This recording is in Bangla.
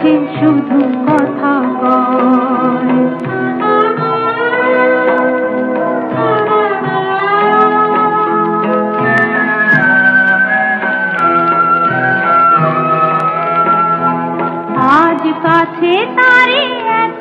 বুকে শুধু কথা কয়। আজ কাছে তারে এক